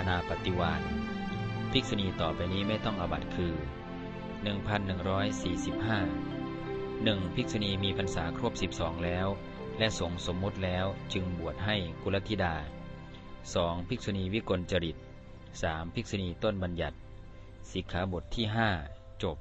อนาปฏิวานภิกษุณีต่อไปนี้ไม่ต้องอบัตคือ 1145 1. ภิกษุณีมีพรรษาครบ 12 แล้ว และสงสมมุติแล้วจึงบวชให้กุลธิดา 2. ภิกษุณีวิกลจริต 3. ภิกษุณีต้นบัญญัติ สิกขาบทที่ 5 จบ